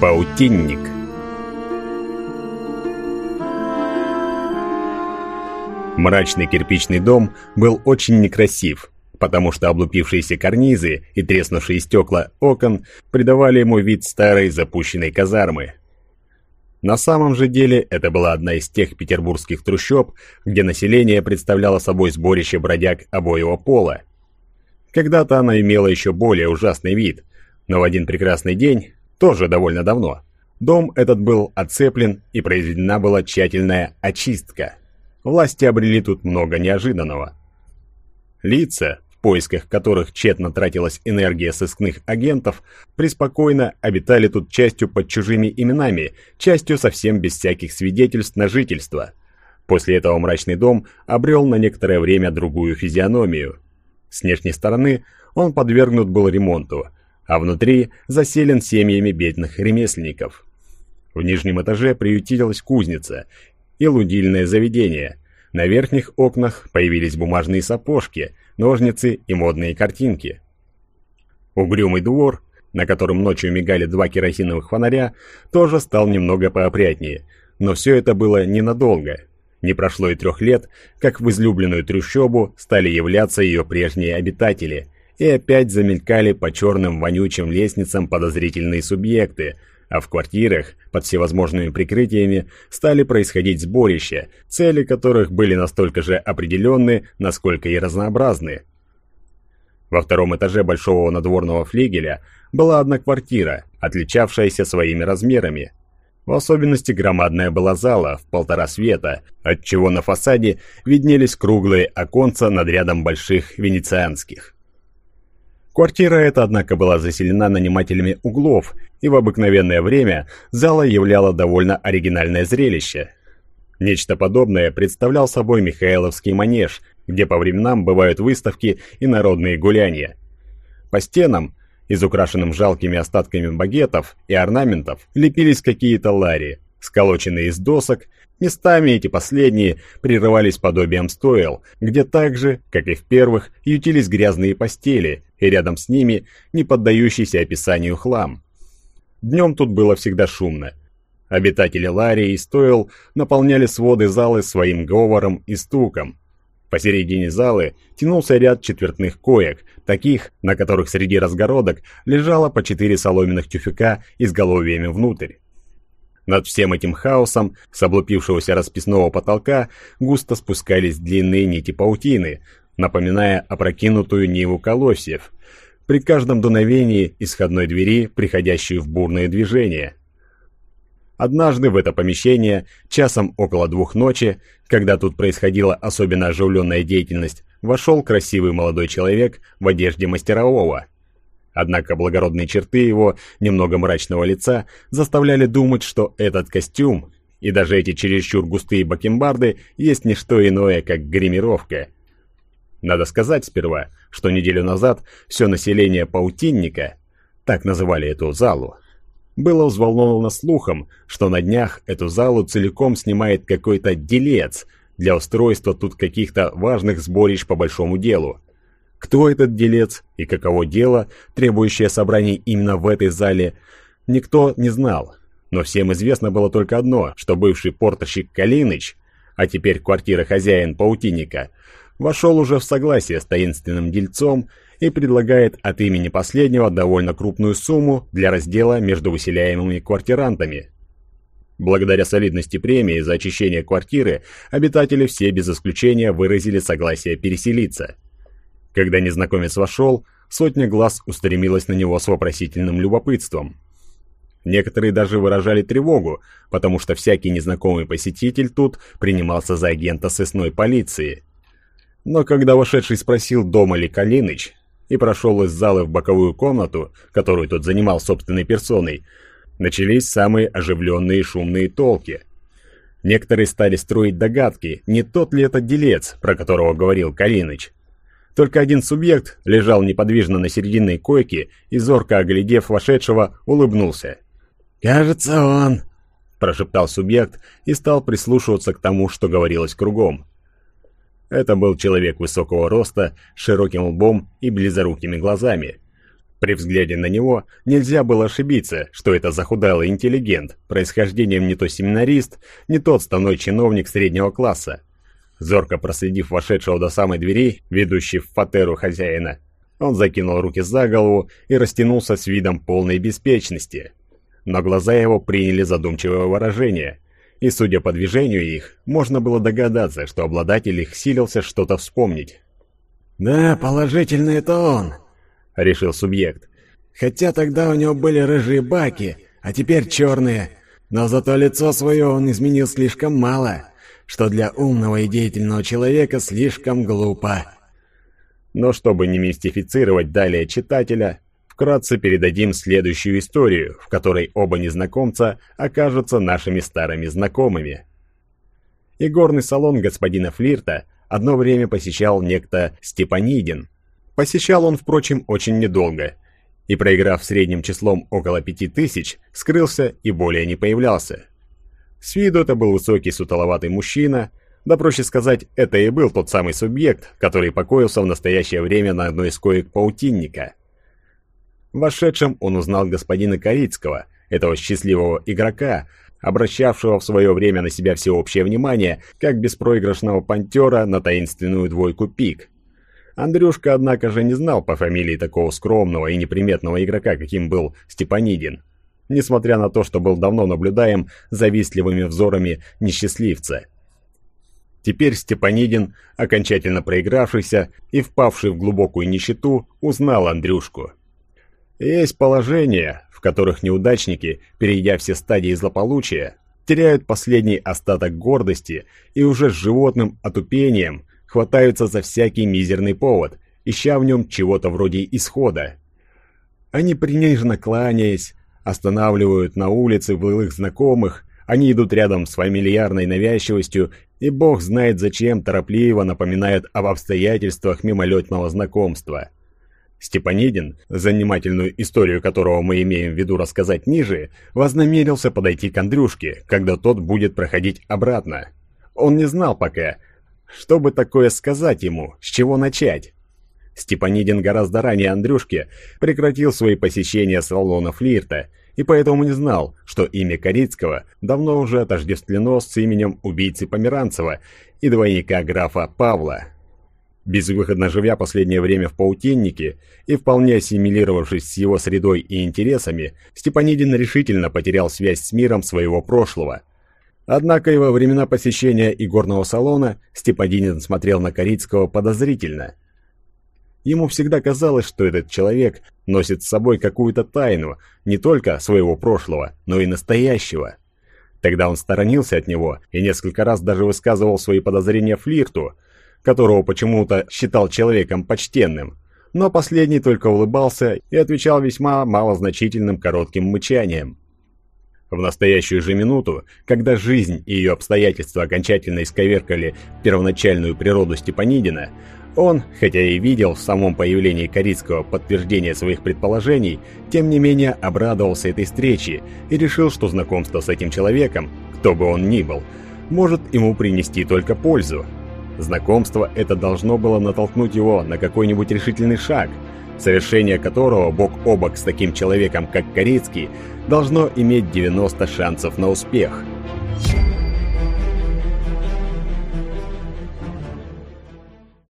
Паутинник Мрачный кирпичный дом был очень некрасив, потому что облупившиеся карнизы и треснувшие стекла окон придавали ему вид старой запущенной казармы. На самом же деле это была одна из тех петербургских трущоб, где население представляло собой сборище бродяг обоего пола. Когда-то она имела еще более ужасный вид, но в один прекрасный день, тоже довольно давно, дом этот был оцеплен и произведена была тщательная очистка. Власти обрели тут много неожиданного. Лица, в поисках которых тщетно тратилась энергия сыскных агентов, преспокойно обитали тут частью под чужими именами, частью совсем без всяких свидетельств на жительство. После этого мрачный дом обрел на некоторое время другую физиономию. С внешней стороны он подвергнут был ремонту, а внутри заселен семьями бедных ремесленников. В нижнем этаже приютилась кузница и лудильное заведение. На верхних окнах появились бумажные сапожки, ножницы и модные картинки. Угрюмый двор, на котором ночью мигали два керосиновых фонаря, тоже стал немного поопрятнее, но все это было ненадолго. Не прошло и трех лет, как в излюбленную трущобу стали являться ее прежние обитатели, и опять замелькали по черным вонючим лестницам подозрительные субъекты – а в квартирах под всевозможными прикрытиями стали происходить сборища, цели которых были настолько же определенны, насколько и разнообразны. Во втором этаже большого надворного флигеля была одна квартира, отличавшаяся своими размерами. В особенности громадная была зала в полтора света, отчего на фасаде виднелись круглые оконца над рядом больших венецианских. Квартира эта, однако, была заселена нанимателями углов, и в обыкновенное время зала являла довольно оригинальное зрелище. Нечто подобное представлял собой Михайловский манеж, где по временам бывают выставки и народные гуляния. По стенам, изукрашенным жалкими остатками багетов и орнаментов, лепились какие-то лари, сколоченные из досок Местами эти последние прерывались подобием стоил, где так же, как и в первых, ютились грязные постели, и рядом с ними не поддающийся описанию хлам. Днем тут было всегда шумно. Обитатели Ларии и стоил наполняли своды залы своим говором и стуком. Посередине залы тянулся ряд четвертных коек, таких, на которых среди разгородок лежало по четыре соломенных тюфяка изголовьями внутрь. Над всем этим хаосом с облупившегося расписного потолка густо спускались длинные нити паутины, напоминая опрокинутую ниву колосьев, при каждом дуновении исходной двери, приходящую в бурное движение. Однажды в это помещение, часом около двух ночи, когда тут происходила особенно оживленная деятельность, вошел красивый молодой человек в одежде мастерового – Однако благородные черты его немного мрачного лица заставляли думать, что этот костюм и даже эти чересчур густые бакенбарды есть не что иное, как гримировка. Надо сказать сперва, что неделю назад все население Паутинника, так называли эту залу, было взволновано слухом, что на днях эту залу целиком снимает какой-то делец для устройства тут каких-то важных сборищ по большому делу. Кто этот делец и каково дело, требующее собраний именно в этой зале, никто не знал. Но всем известно было только одно, что бывший портерщик Калиныч, а теперь квартира хозяин паутинника, вошел уже в согласие с таинственным дельцом и предлагает от имени последнего довольно крупную сумму для раздела между выселяемыми квартирантами. Благодаря солидности премии за очищение квартиры, обитатели все без исключения выразили согласие переселиться – когда незнакомец вошел, сотня глаз устремилась на него с вопросительным любопытством. Некоторые даже выражали тревогу, потому что всякий незнакомый посетитель тут принимался за агента сыскной полиции. Но когда вошедший спросил, дома ли Калиныч, и прошел из зала в боковую комнату, которую тот занимал собственной персоной, начались самые оживленные шумные толки. Некоторые стали строить догадки, не тот ли это делец, про которого говорил Калиныч. Только один субъект лежал неподвижно на серединной койке и, зорко оглядев вошедшего, улыбнулся. «Кажется, он...» – прошептал субъект и стал прислушиваться к тому, что говорилось кругом. Это был человек высокого роста, с широким лбом и близорукими глазами. При взгляде на него нельзя было ошибиться, что это захудалый интеллигент, происхождением не то семинарист, не то отставной чиновник среднего класса. Зорко проследив вошедшего до самой двери, ведущей в фатеру хозяина, он закинул руки за голову и растянулся с видом полной беспечности. Но глаза его приняли задумчивое выражение, и, судя по движению их, можно было догадаться, что обладатель их силился что-то вспомнить. «Да, положительно это он», — решил субъект. «Хотя тогда у него были рыжие баки, а теперь черные. Но зато лицо свое он изменил слишком мало, что для умного и деятельного человека слишком глупо». Но чтобы не мистифицировать далее читателя, вкратце передадим следующую историю, в которой оба незнакомца окажутся нашими старыми знакомыми. Игорный салон господина Флирта одно время посещал некто Степанидин. Посещал он, впрочем, очень недолго, и, проиграв средним числом около пяти тысяч, скрылся и более не появлялся. С виду это был высокий сутоловатый мужчина, да проще сказать, это и был тот самый субъект, который покоился в настоящее время на одной из коек паутинника. Вошедшим он узнал господина Корицкого, этого счастливого игрока, обращавшего в свое время на себя всеобщее внимание, как беспроигрышного пантера на таинственную двойку пик. Андрюшка, однако же, не знал по фамилии такого скромного и неприметного игрока, каким был Степанидин, несмотря на то, что был давно наблюдаем завистливыми взорами несчастливца. Теперь Степанидин, окончательно проигравшийся и впавший в глубокую нищету, узнал Андрюшку. Есть положения, в которых неудачники, перейдя все стадии злополучия, теряют последний остаток гордости и уже с животным отупением хватаются за всякий мизерный повод, ища в нем чего-то вроде исхода. Они приниженно кланяясь, останавливают на улице былых знакомых, они идут рядом с фамильярной навязчивостью и бог знает зачем торопливо напоминают об обстоятельствах мимолетного знакомства – Степанидин, занимательную историю которого мы имеем в виду рассказать ниже, вознамерился подойти к Андрюшке, когда тот будет проходить обратно. Он не знал пока, что бы такое сказать ему, с чего начать. Степанидин гораздо ранее Андрюшки прекратил свои посещения салона флирта, и поэтому не знал, что имя Корицкого давно уже отождествлено с именем убийцы Померанцева и двойника графа Павла. Безвыходно живя последнее время в паутиннике и вполне ассимилировавшись с его средой и интересами, Степанидин решительно потерял связь с миром своего прошлого. Однако и во времена посещения игорного салона Степанидин смотрел на Корицкого подозрительно. Ему всегда казалось, что этот человек носит с собой какую-то тайну не только своего прошлого, но и настоящего. Тогда он сторонился от него и несколько раз даже высказывал свои подозрения флирту – которого почему-то считал человеком почтенным, но последний только улыбался и отвечал весьма малозначительным коротким мычанием. В настоящую же минуту, когда жизнь и ее обстоятельства окончательно исковеркали первоначальную природу Степанидина, он, хотя и видел в самом появлении Корицкого подтверждение своих предположений, тем не менее обрадовался этой встрече и решил, что знакомство с этим человеком, кто бы он ни был, может ему принести только пользу, Знакомство это должно было натолкнуть его на какой-нибудь решительный шаг, совершение которого бок о бок с таким человеком, как Корецкий, должно иметь 90 шансов на успех.